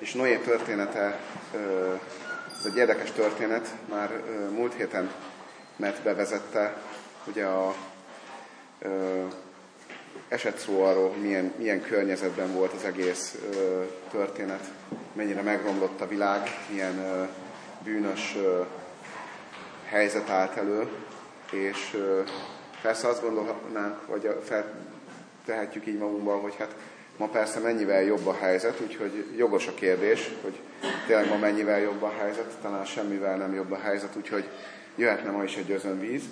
És Noé története, ez egy érdekes történet, már múlt héten mert bevezette, ugye a esett szó arról, milyen, milyen környezetben volt az egész ö, történet, mennyire megromlott a világ, milyen ö, bűnös ö, helyzet állt elő, és ö, persze azt gondolnánk, vagy feltehetjük így magunkban, hogy hát ma persze mennyivel jobb a helyzet, úgyhogy jogos a kérdés, hogy tényleg ma mennyivel jobb a helyzet, talán semmivel nem jobb a helyzet, úgyhogy jöhetne ma is egy özönvíz,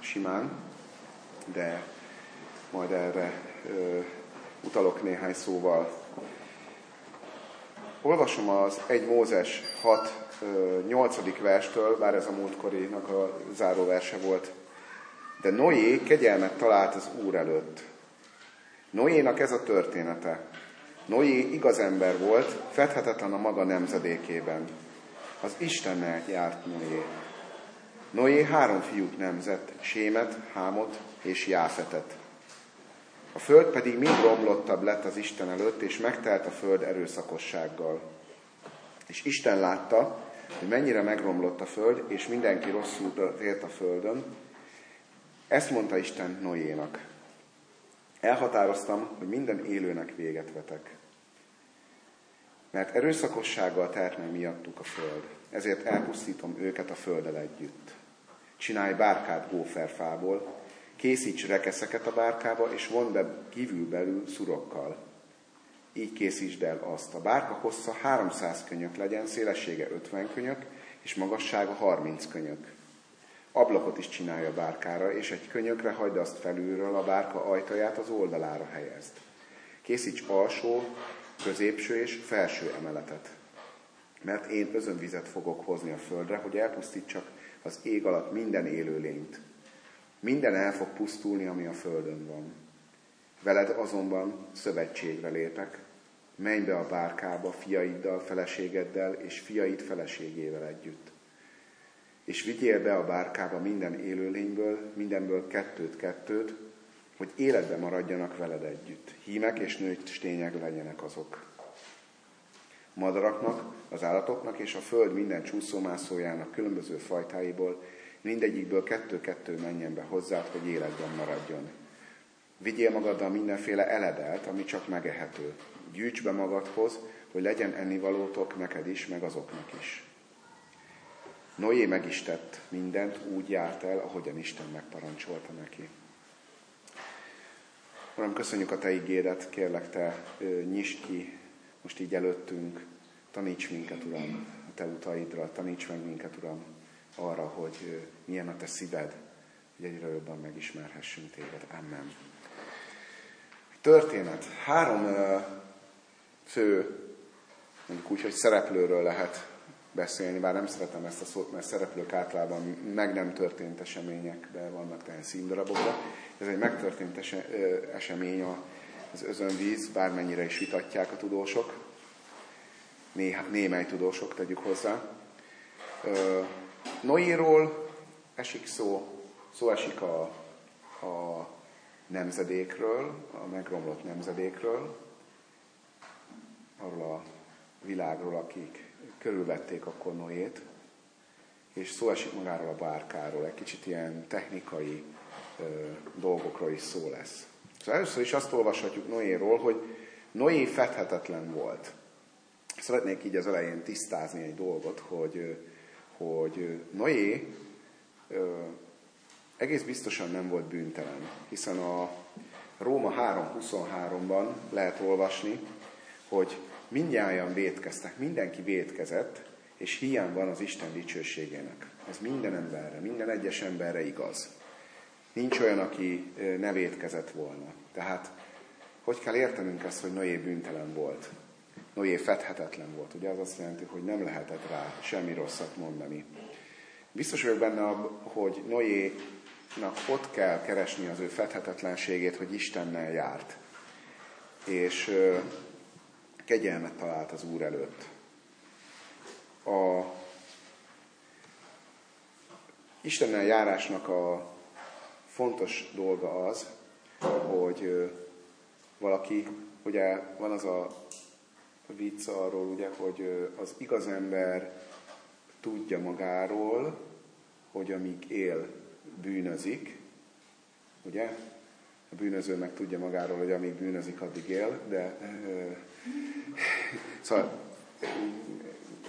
simán, de majd erre ö, utalok néhány szóval. Olvasom az 1 Mózes 6, ö, 8. verstől, bár ez a múltkorinak a záró verse volt. De Noé kegyelmet talált az Úr előtt. Noénak ez a története. Noé igaz ember volt, fedhetetlen a maga nemzedékében. Az Istennel járt Noé. Noé három fiút nemzett, Sémet, Hámot és Jáfetet. A föld pedig mind romlottabb lett az Isten előtt, és megtelt a föld erőszakossággal. És Isten látta, hogy mennyire megromlott a föld, és mindenki rosszul élt a földön. Ezt mondta Isten Noénak. Elhatároztam, hogy minden élőnek véget vetek. Mert erőszakossággal telt meg miattuk a föld. Ezért elpusztítom őket a földdel együtt. Csinálj bárkát góferfából, Készíts rekeszeket a bárkába, és von be kívülbelül szurokkal. Így készítsd el azt. A bárka hossza 300 könyök legyen, szélessége 50 könyök, és magassága 30 könyök. Ablakot is csinálja a bárkára, és egy könyökre hagyd azt felülről, a bárka ajtaját az oldalára helyezd. Készíts alsó, középső és felső emeletet. Mert én özönvizet fogok hozni a földre, hogy elpusztítsak az ég alatt minden élőlényt, minden el fog pusztulni, ami a földön van. Veled azonban szövetségre lépek, menj be a bárkába fiaiddal, feleségeddel és fiaid feleségével együtt. És vigyél be a bárkába minden élőlényből, mindenből kettőt-kettőt, hogy életbe maradjanak veled együtt. Hímek és nőstények legyenek azok. Madaraknak, az állatoknak és a föld minden csúszómászójának különböző fajtáiból mindegyikből kettő-kettő menjen be hozzád, hogy életben maradjon. Vigyél magaddal mindenféle eledelt, ami csak megehető. Gyűjts be magadhoz, hogy legyen ennivalótok neked is, meg azoknak is. Noé meg is tett mindent, úgy járt el, ahogyan Isten megparancsolta neki. Uram, köszönjük a Te ígéret, kérlek Te nyisd ki most így előttünk, taníts minket, Uram, a Te utaidra, taníts meg minket, Uram, arra, hogy milyen a te szíved, hogy egyre jobban megismerhessünk téged. Amen. Történet. Három fő, mondjuk úgy, hogy szereplőről lehet beszélni, bár nem szeretem ezt a szót, mert szereplők általában meg nem történt eseményekben vannak tehát színdarabokban. Ez egy megtörtént esemény az özönvíz, bármennyire is vitatják a tudósok, némely tudósok tegyük hozzá. Noéról esik szó, szó esik a, a nemzedékről, a megromlott nemzedékről, arról a világról, akik körülvették akkor Noét, és szó esik magáról a bárkáról, egy kicsit ilyen technikai ö, dolgokról is szó lesz. Szóval először is azt olvashatjuk Noéról, hogy Noé fedhetetlen volt. Szeretnék így az elején tisztázni egy dolgot, hogy hogy Noé ö, egész biztosan nem volt bűntelen, hiszen a Róma 3.23-ban lehet olvasni, hogy mindjárt vétkeztek, mindenki vétkezett, és hiány van az Isten dicsőségének. Ez minden emberre, minden egyes emberre igaz. Nincs olyan, aki ne vétkezett volna. Tehát, hogy kell értenünk ezt, hogy Noé bűntelen volt? Noé fedhetetlen volt. Ugye az azt jelenti, hogy nem lehetett rá semmi rosszat mondani. Biztos vagyok benne, hogy Noénak ott kell keresni az ő fedhetetlenségét, hogy Istennel járt. És kegyelmet talált az Úr előtt. A Istennel járásnak a fontos dolga az, hogy valaki, ugye van az a vicc arról, ugye, hogy az igaz ember tudja magáról, hogy amíg él, bűnözik, ugye? A bűnöző meg tudja magáról, hogy amíg bűnözik, addig él, de szóval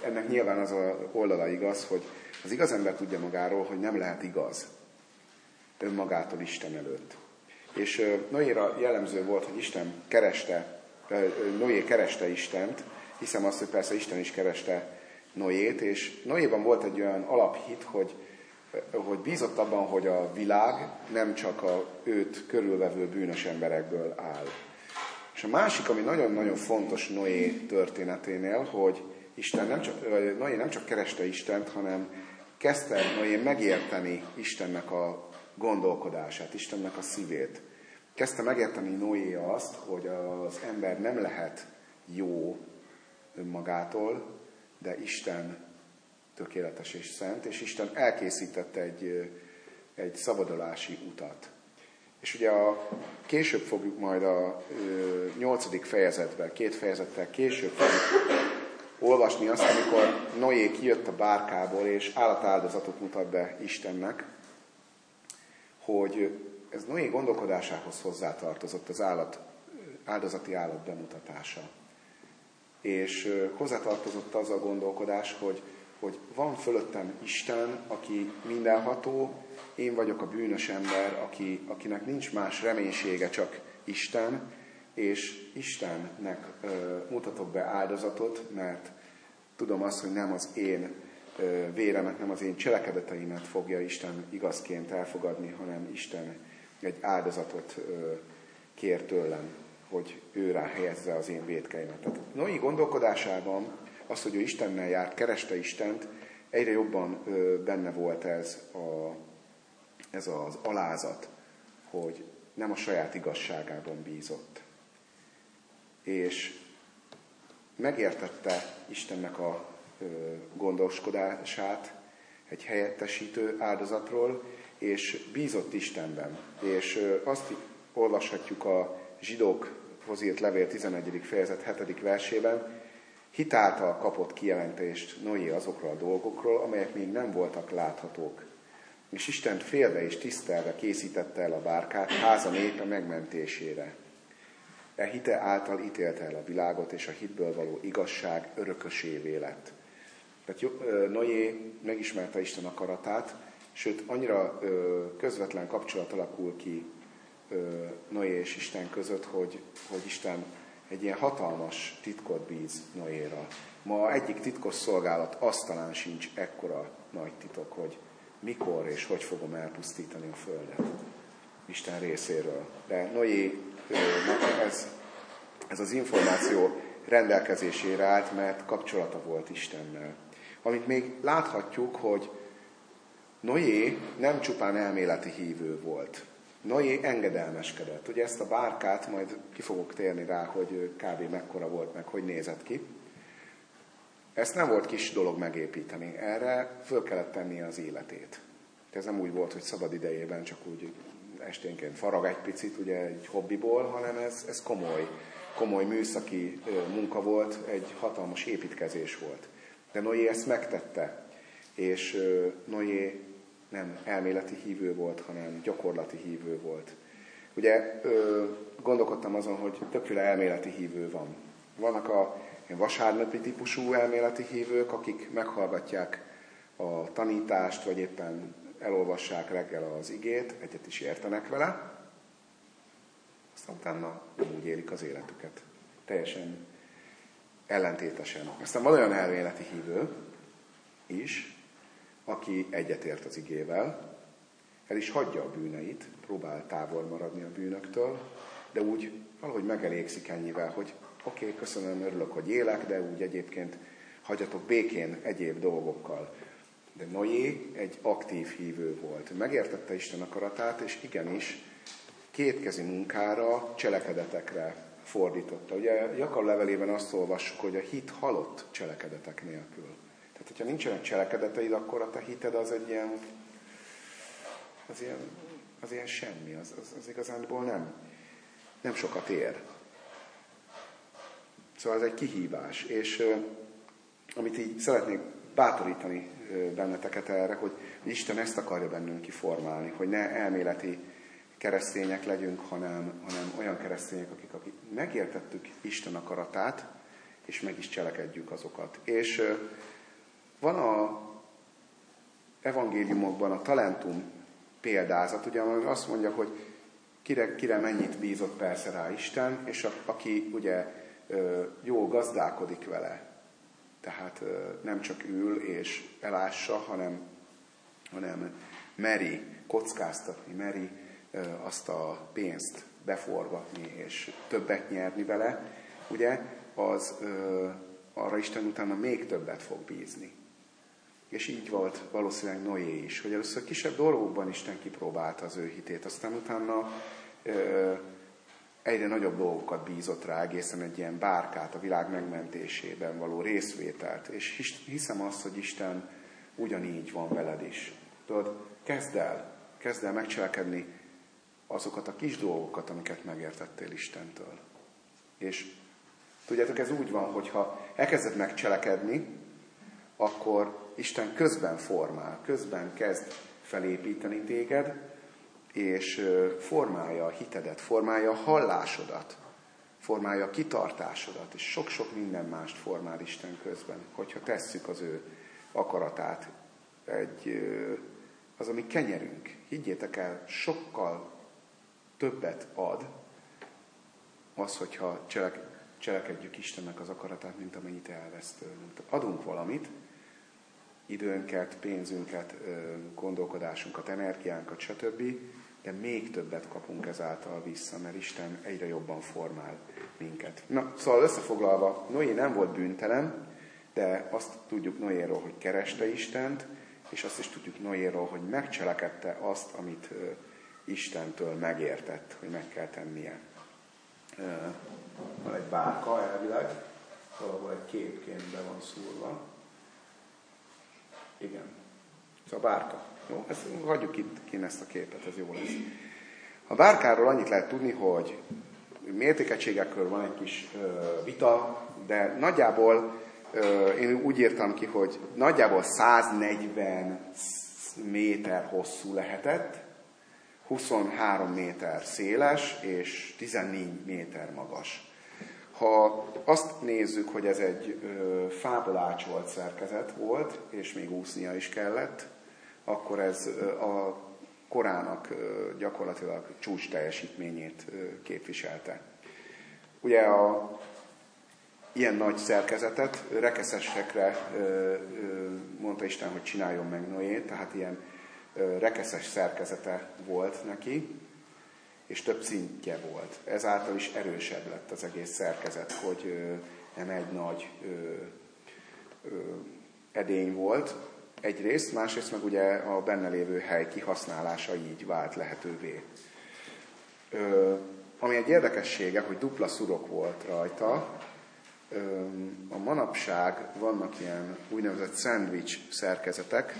ennek nyilván az a oldala igaz, hogy az igaz ember tudja magáról, hogy nem lehet igaz önmagától Isten előtt. És Noéra jellemző volt, hogy Isten kereste, Noé kereste Istent, hiszem azt, hogy persze Isten is kereste Noét, és Noéban volt egy olyan alaphit, hogy, hogy bízott abban, hogy a világ nem csak a őt körülvevő bűnös emberekből áll. És a másik, ami nagyon-nagyon fontos Noé történeténél, hogy Isten nem csak, Noé nem csak kereste Istent, hanem kezdte Noé megérteni Istennek a gondolkodását, Istennek a szívét. Kezdte megérteni Noé azt, hogy az ember nem lehet jó önmagától, de Isten tökéletes és szent, és Isten elkészítette egy, egy szabadulási utat. És ugye a, később fogjuk majd a nyolcadik fejezetben, két fejezettel később fogjuk olvasni azt, amikor Noé kijött a bárkából, és állatáldozatot mutat be Istennek, hogy ez Noé gondolkodásához hozzátartozott az állat, áldozati állat bemutatása. És hozzátartozott az a gondolkodás, hogy, hogy van fölöttem Isten, aki mindenható, én vagyok a bűnös ember, aki, akinek nincs más reménysége, csak Isten, és Istennek ö, mutatok be áldozatot, mert tudom azt, hogy nem az én ö, véremet, nem az én cselekedeteimet fogja Isten igazként elfogadni, hanem Isten egy áldozatot ö, kér tőlem, hogy ő rá helyezze az én védkeimet. Tehát Noé gondolkodásában az, hogy ő Istennel járt, kereste Istent, egyre jobban benne volt ez, a, ez az alázat, hogy nem a saját igazságában bízott. És megértette Istennek a gondoskodását egy helyettesítő áldozatról, és bízott Istenben. És azt olvashatjuk a zsidókhoz írt levél 11. fejezet 7. versében, hitáltal kapott kijelentést Noé azokról a dolgokról, amelyek még nem voltak láthatók. És Isten félve és tisztelve készítette el a bárkát háza népe megmentésére. E hite által ítélte el a világot, és a hitből való igazság örökösévé lett. Tehát Noé megismerte Isten akaratát, sőt, annyira közvetlen kapcsolat alakul ki Noé és Isten között, hogy, hogy Isten egy ilyen hatalmas titkot bíz Noéra. Ma egyik titkos szolgálat asztalán sincs ekkora nagy titok, hogy mikor és hogy fogom elpusztítani a Földet. Isten részéről. De Noé ez, ez az információ rendelkezésére állt, mert kapcsolata volt Istennel. Amit még láthatjuk, hogy Noé nem csupán elméleti hívő volt. Noé engedelmeskedett. Ugye ezt a bárkát, majd ki fogok térni rá, hogy kb. mekkora volt, meg hogy nézett ki. Ezt nem volt kis dolog megépíteni. Erre föl kellett tenni az életét. Ez nem úgy volt, hogy szabad idejében csak úgy esténként farag egy picit, ugye egy hobbiból, hanem ez, ez komoly, komoly műszaki munka volt, egy hatalmas építkezés volt. De Noé ezt megtette, és Noé nem elméleti hívő volt, hanem gyakorlati hívő volt. Ugye gondolkodtam azon, hogy többféle elméleti hívő van. Vannak a vasárnapi típusú elméleti hívők, akik meghallgatják a tanítást, vagy éppen elolvassák reggel az igét, egyet is értenek vele, aztán utána nem úgy élik az életüket. Teljesen ellentétesen. Aztán van olyan elméleti hívő is, aki egyetért az igével, el is hagyja a bűneit, próbál távol maradni a bűnöktől, de úgy valahogy megelégszik ennyivel, hogy oké, okay, köszönöm, örülök, hogy élek, de úgy egyébként hagyjatok békén egyéb dolgokkal. De Noé egy aktív hívő volt. Megértette Isten akaratát, és igenis kétkezi munkára, cselekedetekre fordította. Ugye Jakab levelében azt olvassuk, hogy a hit halott cselekedetek nélkül. Tehát, hogyha nincsenek cselekedeteid, akkor a te hited az egy ilyen, az ilyen, az ilyen semmi, az, az, az igazánból nem, nem sokat ér. Szóval ez egy kihívás, és amit így szeretnék bátorítani benneteket erre, hogy Isten ezt akarja bennünk kiformálni, hogy ne elméleti keresztények legyünk, hanem, hanem olyan keresztények, akik, akik megértettük Isten akaratát, és meg is cselekedjük azokat. És van a evangéliumokban a talentum példázat, ugye azt mondja, hogy kire, kire mennyit bízott persze rá Isten, és a, aki ugye jól gazdálkodik vele, tehát nem csak ül és elássa, hanem, hanem meri kockáztatni, meri azt a pénzt beforgatni és többet nyerni vele, ugye, az arra Isten utána még többet fog bízni. És így volt valószínűleg Noé is, hogy először kisebb dolgokban Isten kipróbálta az ő hitét, aztán utána ö, egyre nagyobb dolgokat bízott rá, egészen egy ilyen bárkát a világ megmentésében való részvételt. És hiszem azt, hogy Isten ugyanígy van veled is. Tudod, kezd el, kezd el megcselekedni azokat a kis dolgokat, amiket megértettél Istentől. És tudjátok, ez úgy van, hogyha elkezded megcselekedni, akkor Isten közben formál, közben kezd felépíteni téged, és formálja a hitedet, formálja a hallásodat, formálja a kitartásodat, és sok-sok minden mást formál Isten közben, hogyha tesszük az ő akaratát. Egy, az, ami kenyerünk, higgyétek el, sokkal többet ad az, hogyha cselek, cselekedjük Istennek az akaratát, mint amennyit elvesz tőlünk. Adunk valamit, időnket, pénzünket, gondolkodásunkat, energiánkat, stb., de még többet kapunk ezáltal vissza, mert Isten egyre jobban formál minket. Na, szóval összefoglalva, Noé nem volt bűntelen, de azt tudjuk Noéról, hogy kereste Istent, és azt is tudjuk Noéról, hogy megcselekedte azt, amit Istentől megértett, hogy meg kell tennie. Van egy bárka elvileg, valahol egy képként be van szúrva. Igen. Ez a bárka. Jó, ezt, hagyjuk itt ki ezt a képet, ez jó lesz. A bárkáról annyit lehet tudni, hogy mértékegységekről van egy kis ö, vita, de nagyjából ö, én úgy írtam ki, hogy nagyjából 140 méter hosszú lehetett, 23 méter széles és 14 méter magas. Ha azt nézzük, hogy ez egy ö, fából ácsolt szerkezet volt, és még úsznia is kellett, akkor ez a korának gyakorlatilag csúcs teljesítményét képviselte. Ugye a ilyen nagy szerkezetet rekeszesekre mondta Isten, hogy csináljon meg Noé, tehát ilyen rekeszes szerkezete volt neki, és több szintje volt. Ezáltal is erősebb lett az egész szerkezet, hogy nem egy nagy edény volt egyrészt, másrészt meg ugye a benne lévő hely kihasználása így vált lehetővé. Ami egy érdekessége, hogy dupla szurok volt rajta, a manapság vannak ilyen úgynevezett szendvics szerkezetek.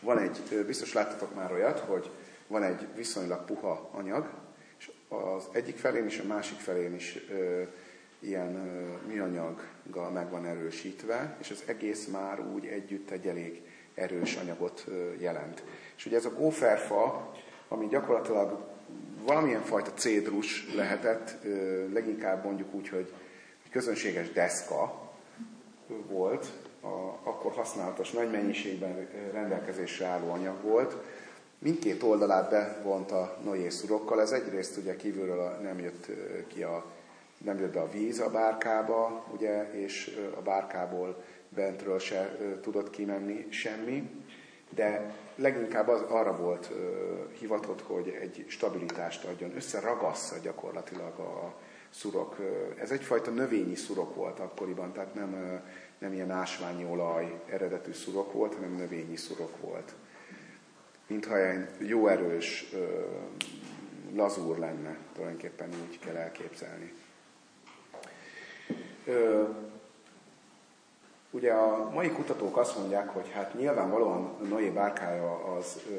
Van egy, biztos láttatok már olyat, hogy van egy viszonylag puha anyag, és az egyik felén és a másik felén is ö, ilyen ö, műanyaggal meg van erősítve, és az egész már úgy együtt egy elég erős anyagot ö, jelent. És ugye ez a góferfa, ami gyakorlatilag valamilyen fajta cédrus lehetett, ö, leginkább mondjuk úgy, hogy közönséges deszka volt, a, akkor használatos nagy mennyiségben rendelkezésre álló anyag volt, mindkét oldalát bevonta Noé szurokkal. Ez egyrészt ugye kívülről nem jött ki a, nem jött be a víz a bárkába, ugye, és a bárkából bentről se tudott kimenni semmi, de leginkább az, arra volt hivatott, hogy egy stabilitást adjon, összeragassza gyakorlatilag a szurok. Ez egyfajta növényi szurok volt akkoriban, tehát nem, nem ilyen ásványi olaj eredetű szurok volt, hanem növényi szurok volt mintha egy jó erős lazúr lenne, tulajdonképpen úgy kell elképzelni. Ugye a mai kutatók azt mondják, hogy hát nyilvánvalóan Noé bárkája az ö,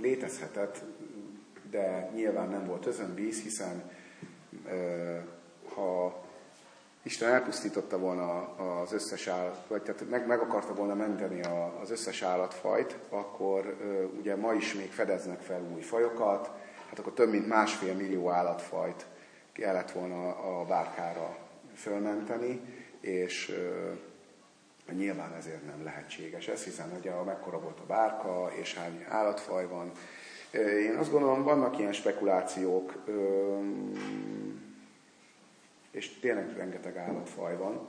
létezhetett, de nyilván nem volt özönvíz, hiszen ö, ha Isten elpusztította volna az összes állat, vagy tehát meg, meg akarta volna menteni az összes állatfajt, akkor ugye ma is még fedeznek fel új fajokat, hát akkor több mint másfél millió állatfajt kellett volna a bárkára fölmenteni, és nyilván ezért nem lehetséges ez, hiszen ugye a mekkora volt a bárka, és hány állatfaj van. Én azt gondolom, vannak ilyen spekulációk, és tényleg rengeteg állatfaj van.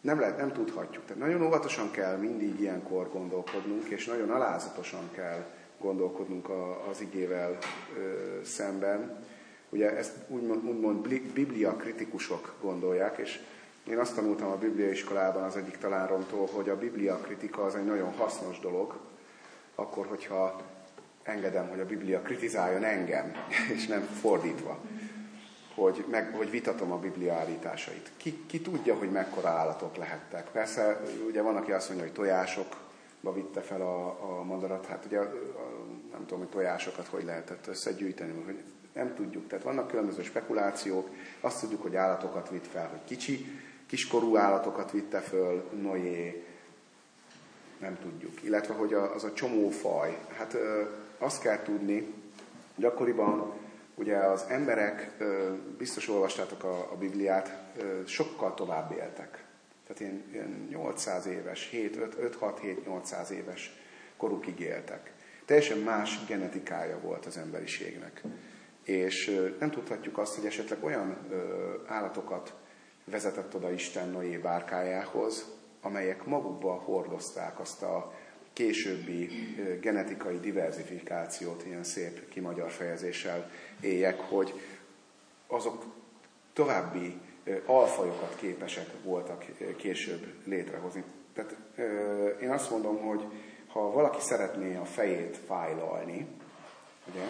Nem, lehet, nem tudhatjuk. Tehát nagyon óvatosan kell mindig ilyenkor gondolkodnunk, és nagyon alázatosan kell gondolkodnunk az igével ö, szemben. Ugye ezt úgymond, úgymond biblia kritikusok gondolják, és én azt tanultam a Biblia iskolában az egyik taláromtól, hogy a Biblia kritika az egy nagyon hasznos dolog, akkor, hogyha engedem, hogy a Biblia kritizáljon engem, és nem fordítva hogy, meg, hogy vitatom a Biblia állításait. Ki, ki tudja, hogy mekkora állatok lehettek. Persze, ugye van, aki azt mondja, hogy tojásokba vitte fel a, a madarat. Hát ugye nem tudom, hogy tojásokat hogy lehetett összegyűjteni, hogy nem tudjuk. Tehát vannak különböző spekulációk. Azt tudjuk, hogy állatokat vitt fel, hogy kicsi, kiskorú állatokat vitte föl Noé, nem tudjuk. Illetve, hogy az a csomó faj. Hát azt kell tudni, hogy akkoriban Ugye az emberek, biztos olvastátok a, a Bibliát, sokkal tovább éltek. Tehát ilyen, ilyen 800 éves, 5-6-7-800 éves korukig éltek. Teljesen más genetikája volt az emberiségnek. És nem tudhatjuk azt, hogy esetleg olyan állatokat vezetett oda Isten Noé bárkájához, amelyek magukba hordozták azt a későbbi genetikai diversifikációt, ilyen szép kimagyar fejezéssel éljek, hogy azok további alfajokat képesek voltak később létrehozni. Tehát én azt mondom, hogy ha valaki szeretné a fejét fájlalni, ugye,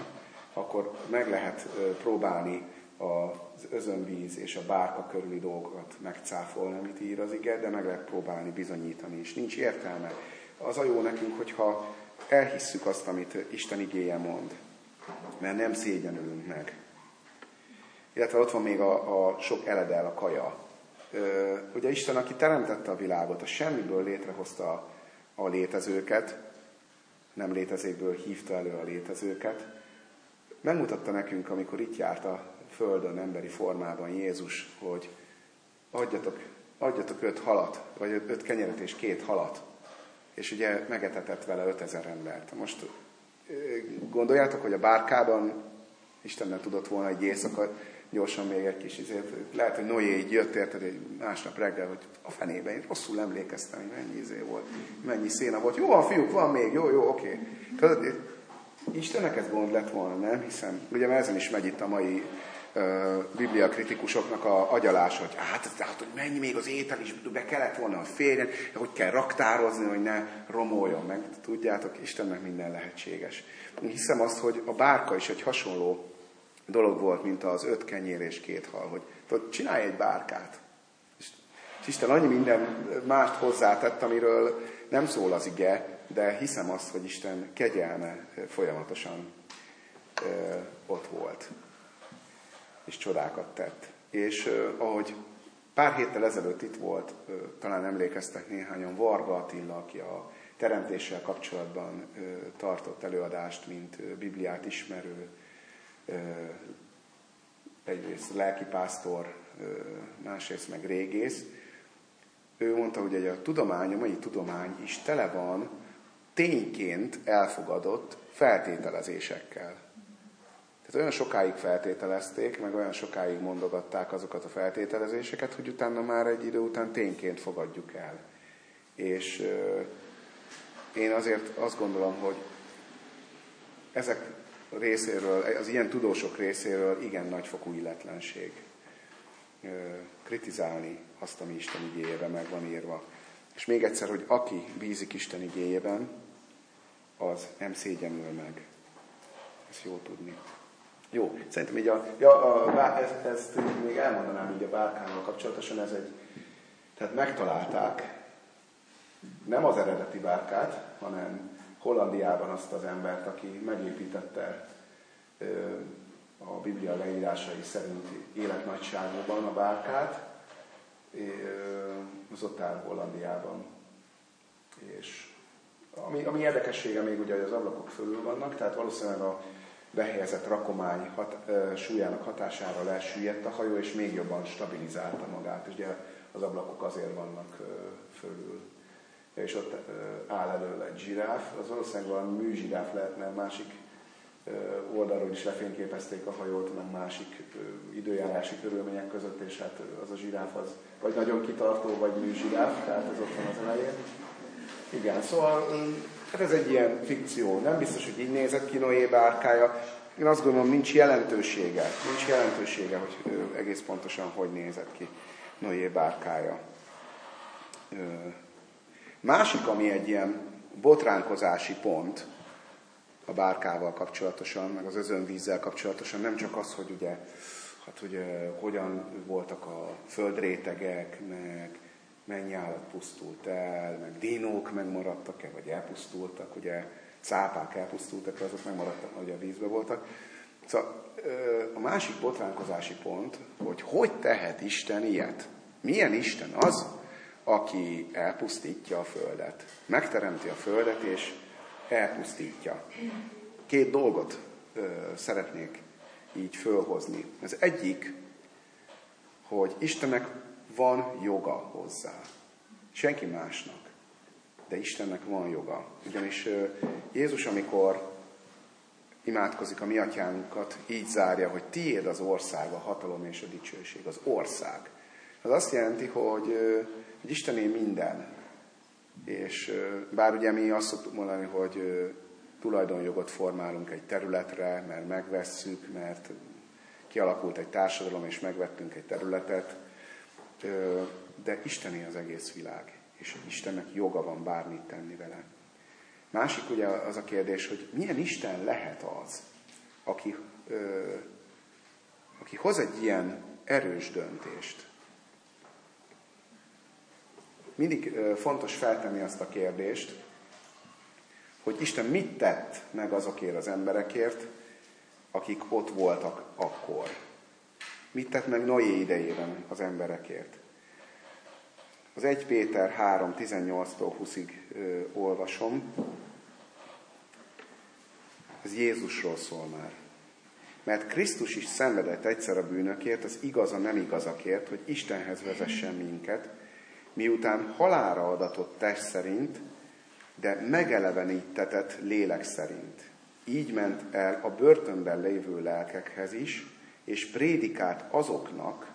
akkor meg lehet próbálni az özönvíz és a bárka körüli dolgokat megcáfolni, amit ír az ige, de meg lehet próbálni bizonyítani, és nincs értelme az a jó nekünk, hogyha elhisszük azt, amit Isten igéje mond, mert nem szégyenülünk meg. Illetve ott van még a, a sok eledel, a kaja. Ö, ugye Isten, aki teremtette a világot, a semmiből létrehozta a, a létezőket, nem létezékből hívta elő a létezőket, megmutatta nekünk, amikor itt járt a Földön emberi formában Jézus, hogy adjatok, adjatok öt halat, vagy öt kenyeret és két halat, és ugye megetetett vele 5000 embert. Most gondoljátok, hogy a bárkában Istennek tudott volna egy éjszaka gyorsan még egy kis izért. Lehet, hogy Noé így jött, érted, egy másnap reggel, hogy a fenében, én rosszul emlékeztem, hogy mennyi izé volt, mennyi széna volt. Jó van, fiúk, van még, jó, jó, oké. Okay. Istennek ez gond lett volna, nem hiszem. Ugye mert ezen is megy itt a mai biblia kritikusoknak a agyalása, hogy hát, hát, hogy mennyi még az étel is, be kellett volna, hogy férjen, hogy kell raktározni, hogy ne romoljon meg. Tudjátok, Istennek minden lehetséges. Én hiszem azt, hogy a bárka is egy hasonló dolog volt, mint az öt kenyér és két hal, hogy tudod, csinálj egy bárkát. És Isten annyi minden mást hozzátett, amiről nem szól az ige, de hiszem azt, hogy Isten kegyelme folyamatosan ott volt és csodákat tett. És uh, ahogy pár héttel ezelőtt itt volt, uh, talán emlékeztek néhányan, Varga Attila, aki a teremtéssel kapcsolatban uh, tartott előadást, mint uh, Bibliát ismerő, uh, egyrészt lelkipásztor, uh, másrészt meg régész. Ő mondta, hogy a tudomány, a mai tudomány is tele van tényként elfogadott feltételezésekkel. Tehát olyan sokáig feltételezték, meg olyan sokáig mondogatták azokat a feltételezéseket, hogy utána már egy idő után tényként fogadjuk el. És én azért azt gondolom, hogy ezek részéről, az ilyen tudósok részéről igen nagyfokú illetlenség kritizálni azt, ami Isten igéjében meg van írva. És még egyszer, hogy aki bízik Isten igéjében, az nem szégyenül meg. Ezt jó tudni. Jó, szerintem így a, ja, a, ezt, ezt még elmondanám így a bárkával kapcsolatosan, ez egy, tehát megtalálták nem az eredeti bárkát, hanem Hollandiában azt az embert, aki megépítette ö, a Biblia leírásai szerint életnagyságúban a bárkát, az ott áll Hollandiában. És ami, ami érdekessége még ugye, hogy az ablakok fölül vannak, tehát valószínűleg a behelyezett rakomány hat, súlyának hatására lesüllyedt a hajó, és még jobban stabilizálta magát, és ugye az ablakok azért vannak fölül. És ott ö, áll elől egy zsiráf, az valószínűleg valami műzsiráf lehetne, másik oldalról is lefényképezték a hajót, meg másik ö, időjárási körülmények között, és hát az a zsiráf az vagy nagyon kitartó, vagy műzsiráf, tehát ez ott van az elején. Igen, szóval hát ez egy ilyen fikció. Nem biztos, hogy így nézett ki Noé bárkája. Én azt gondolom, nincs jelentősége. Nincs jelentősége, hogy egész pontosan hogy nézett ki Noé bárkája. Másik, ami egy ilyen botránkozási pont a bárkával kapcsolatosan, meg az özönvízzel kapcsolatosan, nem csak az, hogy ugye, hát ugye hogyan voltak a földrétegek, meg mennyi állat pusztult el, meg dinók megmaradtak-e, vagy elpusztultak, ugye cápák elpusztultak, azok megmaradtak, hogy a vízbe voltak. Szóval a másik botránkozási pont, hogy hogy tehet Isten ilyet? Milyen Isten az, aki elpusztítja a földet? Megteremti a földet, és elpusztítja. Két dolgot szeretnék így fölhozni. Az egyik, hogy Istennek van joga hozzá. Senki másnak. De Istennek van joga. Ugyanis Jézus, amikor imádkozik a mi atyánkat, így zárja, hogy tiéd az ország, a hatalom és a dicsőség. Az ország. Az azt jelenti, hogy, hogy Istené minden. És bár ugye mi azt szoktuk mondani, hogy tulajdonjogot formálunk egy területre, mert megvesszük, mert kialakult egy társadalom, és megvettünk egy területet, de Istené az egész világ, és Istennek joga van bármit tenni vele. Másik ugye az a kérdés, hogy milyen Isten lehet az, aki, ö, aki hoz egy ilyen erős döntést. Mindig ö, fontos feltenni azt a kérdést, hogy Isten mit tett meg azokért az emberekért, akik ott voltak akkor. Mit tett meg Noé idejében az emberekért? Az 1 Péter 3, 18-tól 20-ig olvasom. Ez Jézusról szól már. Mert Krisztus is szenvedett egyszer a bűnökért, az igaz a nem igazakért, hogy Istenhez vezessen minket, miután halára adatott test szerint, de megelevenítetett lélek szerint. Így ment el a börtönben lévő lelkekhez is, és prédikált azoknak,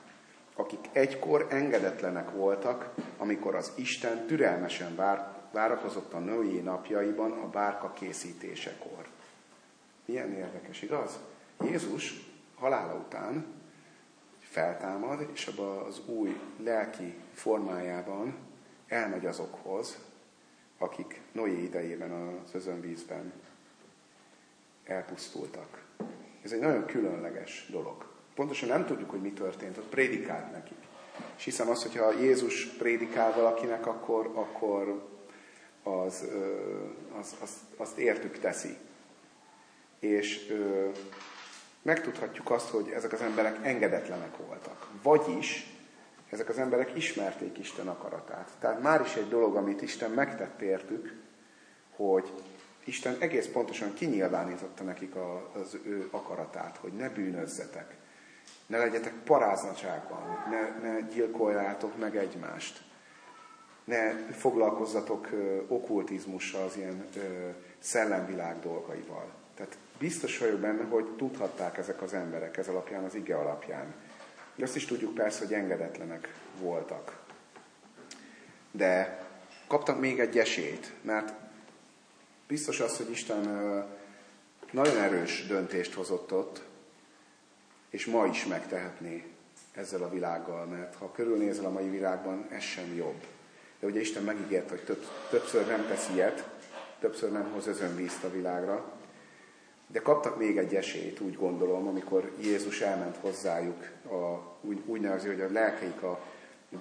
akik egykor engedetlenek voltak, amikor az Isten türelmesen vár, várakozott a női napjaiban a bárka készítésekor. Milyen érdekes, igaz? Jézus halála után feltámad, és abban az új lelki formájában elmegy azokhoz, akik Noé idejében az özönvízben elpusztultak. Ez egy nagyon különleges dolog. Pontosan nem tudjuk, hogy mi történt, ott prédikált nekik. És hiszem azt, hogyha Jézus prédikál valakinek, akkor, akkor az, az, az, azt értük teszi. És ö, megtudhatjuk azt, hogy ezek az emberek engedetlenek voltak. Vagyis ezek az emberek ismerték Isten akaratát. Tehát már is egy dolog, amit Isten megtett értük, hogy Isten egész pontosan kinyilvánította nekik az ő akaratát, hogy ne bűnözzetek, ne legyetek paráznacságban, ne, ne gyilkoljátok meg egymást, ne foglalkozzatok okkultizmussal, az ilyen szellemvilág dolgaival. Tehát biztos vagyok benne, hogy tudhatták ezek az emberek ez alapján, az ige alapján. Azt is tudjuk persze, hogy engedetlenek voltak. De kaptak még egy esélyt, mert biztos az, hogy Isten nagyon erős döntést hozott ott, és ma is megtehetné ezzel a világgal, mert ha körülnézel a mai világban, ez sem jobb. De ugye Isten megígért, hogy több, többször nem tesz ilyet, többször nem hoz özönvízt a világra, de kaptak még egy esélyt, úgy gondolom, amikor Jézus elment hozzájuk, a, úgy, úgy nevezi, hogy a lelkeik a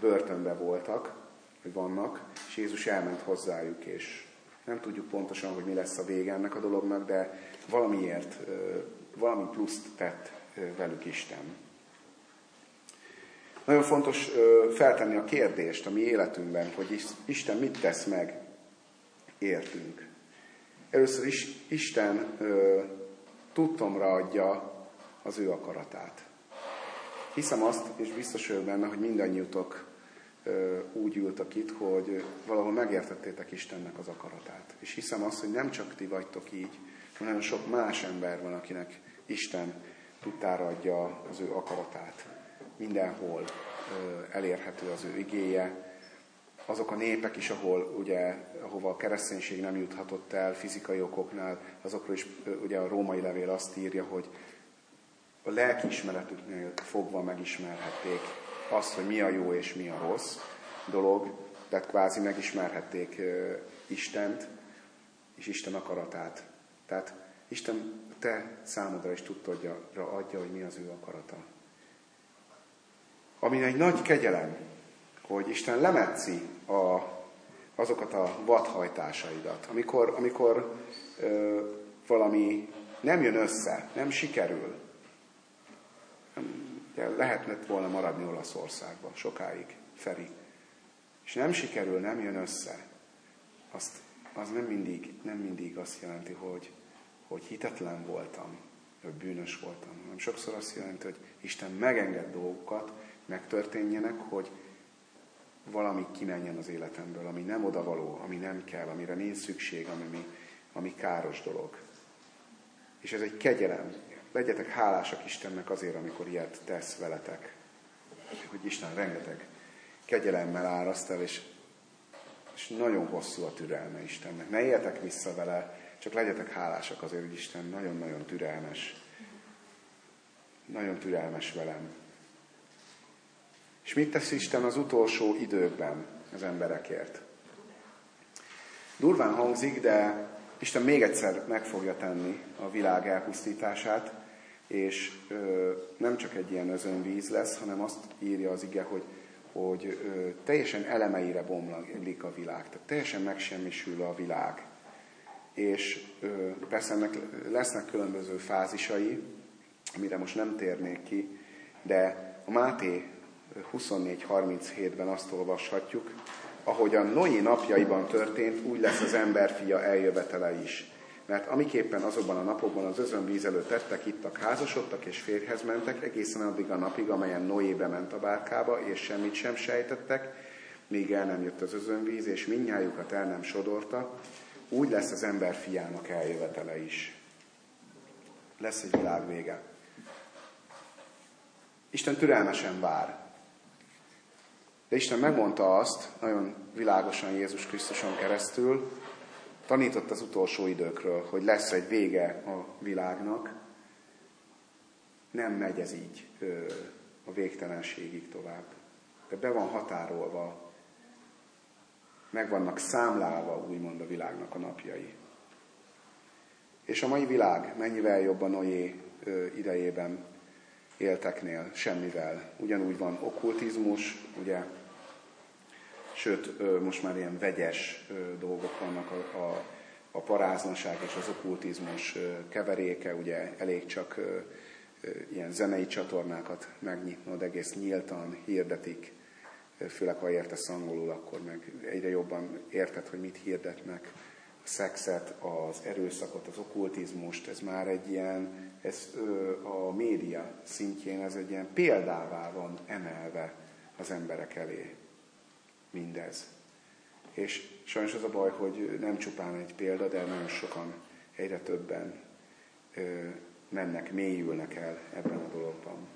börtönbe voltak, hogy vannak, és Jézus elment hozzájuk, és nem tudjuk pontosan, hogy mi lesz a vége ennek a dolognak, de valamiért, valami pluszt tett velük Isten. Nagyon fontos feltenni a kérdést a mi életünkben, hogy Isten mit tesz meg értünk. Először is Isten tudtomra adja az ő akaratát. Hiszem azt, és biztos vagyok benne, hogy mindannyiutok úgy ültek itt, hogy valahol megértettétek Istennek az akaratát. És hiszem azt, hogy nem csak ti vagytok így, hanem sok más ember van, akinek Isten tudtára adja az ő akaratát. Mindenhol elérhető az ő igéje. Azok a népek is, ahol ugye, ahova a kereszténység nem juthatott el fizikai okoknál, azokról is ugye a római levél azt írja, hogy a lelkiismeretüknél fogva megismerhették azt, hogy mi a jó és mi a rossz dolog, tehát kvázi megismerhették Istent és Isten akaratát. Tehát Isten te számodra is tudtodja adja, hogy mi az ő akarata. Ami egy nagy kegyelem, hogy Isten lemetszi a, azokat a vadhajtásaidat. Amikor, amikor ö, valami nem jön össze, nem sikerül, Ugye lehetne volna maradni Olaszországban sokáig, Feri. És nem sikerül, nem jön össze. Azt, az nem mindig, nem mindig azt jelenti, hogy, hogy hitetlen voltam, hogy bűnös voltam, hanem sokszor azt jelenti, hogy Isten megenged dolgokat, megtörténjenek, hogy valami kimenjen az életemből, ami nem odavaló, ami nem kell, amire nincs szükség, ami, ami káros dolog. És ez egy kegyelem, Legyetek hálásak Istennek azért, amikor ilyet tesz veletek. Hogy Isten rengeteg kegyelemmel áraszt el, és, és nagyon hosszú a türelme Istennek. Ne éljetek vissza vele, csak legyetek hálásak azért, hogy Isten nagyon-nagyon türelmes. Nagyon türelmes velem. És mit tesz Isten az utolsó időkben az emberekért? Durván hangzik, de Isten még egyszer meg fogja tenni a világ elpusztítását, és ö, nem csak egy ilyen özönvíz lesz, hanem azt írja az ige, hogy, hogy ö, teljesen elemeire bomlik a világ, tehát teljesen megsemmisül a világ. És ö, persze ennek lesznek különböző fázisai, amire most nem térnék ki, de a Máté 24.37-ben azt olvashatjuk, ahogy a Noé napjaiban történt, úgy lesz az emberfia eljövetele is. Mert amiképpen azokban a napokban az özönvíz előtt tettek, ittak, házasodtak és férjhez mentek, egészen addig a napig, amelyen Noé bement a bárkába, és semmit sem sejtettek, míg el nem jött az özönvíz, és minnyájukat el nem sodorta, úgy lesz az ember fiának eljövetele is. Lesz egy világ vége. Isten türelmesen vár. De Isten megmondta azt, nagyon világosan Jézus Krisztuson keresztül, tanított az utolsó időkről, hogy lesz egy vége a világnak, nem megy ez így ö, a végtelenségig tovább. De be van határolva, meg vannak számlálva, úgymond a világnak a napjai. És a mai világ mennyivel jobb a Noé idejében élteknél, semmivel. Ugyanúgy van okkultizmus, ugye sőt, most már ilyen vegyes dolgok vannak a, a, a paráznaság és az okkultizmus keveréke, ugye elég csak ilyen zenei csatornákat megnyitnod, egész nyíltan hirdetik, főleg ha értesz angolul, akkor meg egyre jobban érted, hogy mit hirdetnek, a szexet, az erőszakot, az okkultizmust, ez már egy ilyen, ez a média szintjén ez egy ilyen példává van emelve az emberek elé mindez. És sajnos az a baj, hogy nem csupán egy példa, de nagyon sokan, egyre többen ö, mennek, mélyülnek el ebben a dologban.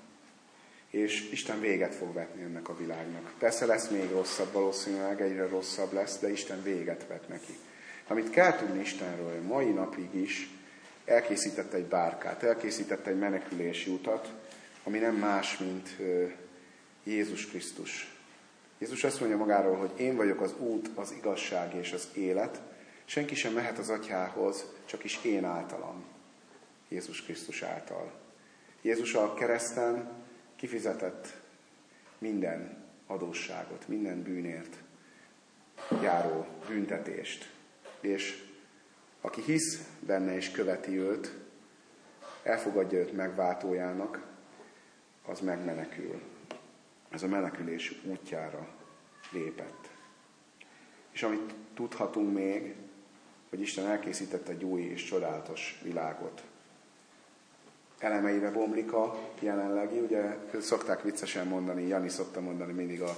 És Isten véget fog vetni ennek a világnak. Persze lesz még rosszabb, valószínűleg egyre rosszabb lesz, de Isten véget vet neki. Amit kell tudni Istenről, mai napig is elkészített egy bárkát, elkészített egy menekülési utat, ami nem más, mint Jézus Krisztus Jézus azt mondja magáról, hogy én vagyok az út, az igazság és az élet. Senki sem mehet az atyához, csak is én általam. Jézus Krisztus által. Jézus a kereszten kifizetett minden adósságot, minden bűnért járó büntetést. És aki hisz benne és követi őt, elfogadja őt megváltójának, az megmenekül ez a menekülés útjára lépett. És amit tudhatunk még, hogy Isten elkészítette egy új és csodálatos világot. Elemeibe bomlik a jelenlegi, ugye szokták viccesen mondani, Jani szokta mondani mindig a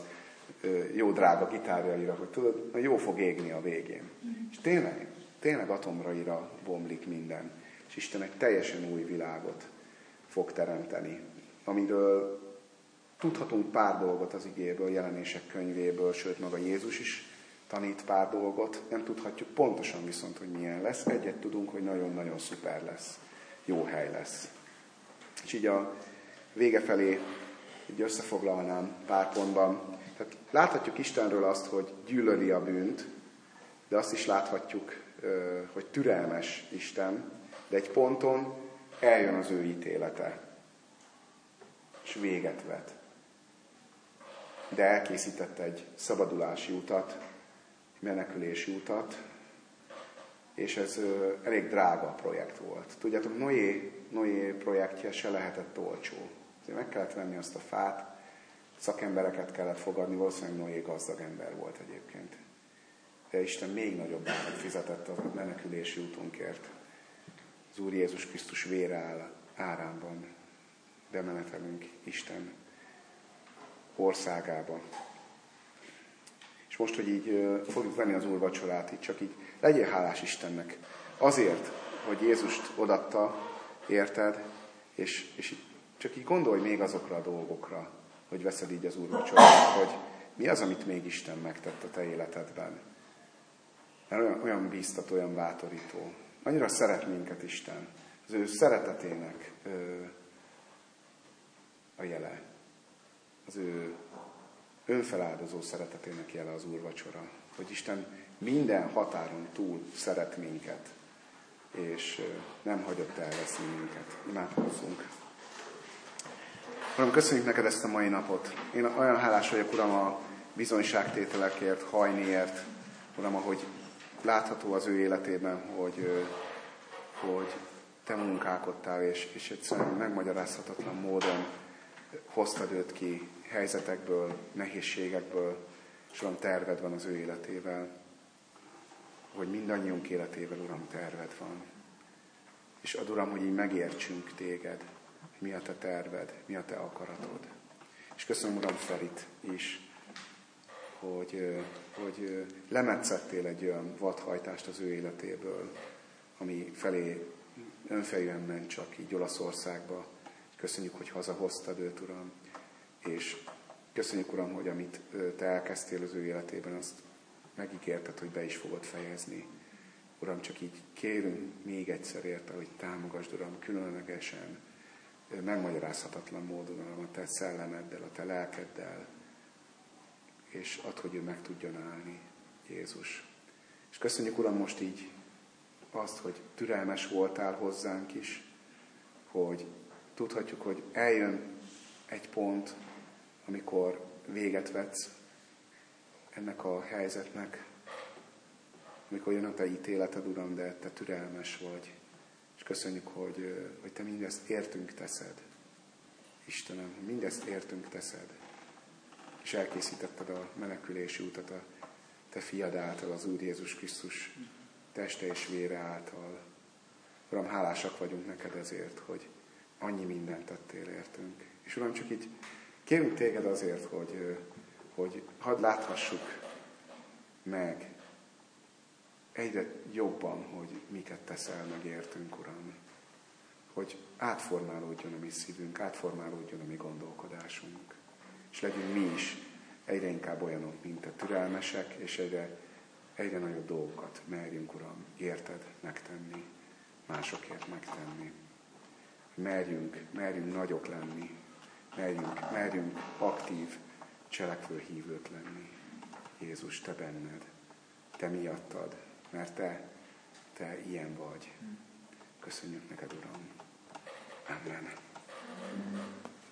jó drága gitárjaira, hogy tudod, jó fog égni a végén. És tényleg, tényleg atomraira bomlik minden. És Isten egy teljesen új világot fog teremteni, amiről tudhatunk pár dolgot az igéből, jelenések könyvéből, sőt maga Jézus is tanít pár dolgot, nem tudhatjuk pontosan viszont, hogy milyen lesz. Egyet tudunk, hogy nagyon-nagyon szuper lesz, jó hely lesz. És így a vége felé így összefoglalnám pár pontban. Tehát láthatjuk Istenről azt, hogy gyűlöli a bűnt, de azt is láthatjuk, hogy türelmes Isten, de egy ponton eljön az ő ítélete, és véget vet. De elkészített egy szabadulási utat, menekülési utat, és ez elég drága projekt volt. Tudjátok, Noé, Noé projektje se lehetett olcsó. Azért meg kellett venni azt a fát, szakembereket kellett fogadni, valószínűleg Noé gazdag ember volt egyébként. De Isten még nagyobb árat fizetett a menekülési útunkért. Az Úr Jézus Krisztus vére áll árában bemenetelünk Isten országába most, hogy így fogjuk venni az Úr vacsorát, így csak így legyél hálás Istennek. Azért, hogy Jézust odatta, érted, és, és így, csak így gondolj még azokra a dolgokra, hogy veszed így az Úr vacsorát, hogy mi az, amit még Isten megtett a te életedben. Mert olyan, olyan bíztató, olyan bátorító. Annyira szeret minket Isten. Az ő szeretetének ö, a jele. Az ő önfeláldozó szeretetének jele az úrvacsora. Hogy Isten minden határon túl szeret minket, és nem hagyott elveszni minket. Imádkozzunk. Uram, köszönjük neked ezt a mai napot. Én olyan hálás vagyok, Uram, a bizonyságtételekért, hajnéért, Uram, ahogy látható az ő életében, hogy, hogy te munkálkodtál, és, és egyszerűen megmagyarázhatatlan módon hoztad őt ki helyzetekből, nehézségekből, és Uram, terved van az ő életével, hogy mindannyiunk életével, Uram, terved van. És ad, Uram, hogy így megértsünk téged, hogy mi a te terved, mi a te akaratod. És köszönöm, Uram, Ferit is, hogy, hogy lemetszettél egy olyan vadhajtást az ő életéből, ami felé önfejűen ment csak így Olaszországba. Köszönjük, hogy hazahoztad őt, Uram, és köszönjük, Uram, hogy amit Te elkezdtél az ő életében, azt megígérted, hogy be is fogod fejezni. Uram, csak így kérünk még egyszer érte, hogy támogasd, Uram, különlegesen, megmagyarázhatatlan módon, Uram, a Te szellemeddel, a Te lelkeddel, és add, hogy ő meg tudjon állni, Jézus. És köszönjük, Uram, most így azt, hogy türelmes voltál hozzánk is, hogy tudhatjuk, hogy eljön egy pont, amikor véget vetsz ennek a helyzetnek, amikor jön a te ítéleted, Uram, de te türelmes vagy. És köszönjük, hogy, hogy te mindezt értünk teszed. Istenem, mindezt értünk teszed. És elkészítetted a menekülési utat a te fiad által, az Úr Jézus Krisztus teste és vére által. Uram, hálásak vagyunk neked ezért, hogy annyi mindent tettél értünk. És Uram, csak így Kérünk téged azért, hogy, hogy hadd láthassuk meg egyre jobban, hogy miket teszel meg értünk, Uram. Hogy átformálódjon a mi szívünk, átformálódjon a mi gondolkodásunk. És legyünk mi is egyre inkább olyanok, mint a türelmesek, és egyre, egyre nagyobb dolgokat merjünk, Uram, érted megtenni, másokért megtenni. Merjünk, merjünk nagyok lenni, merjünk, merjünk aktív, cselekvő hívők lenni. Jézus, Te benned, Te miattad, mert Te, Te ilyen vagy. Köszönjük neked, Uram. Amen.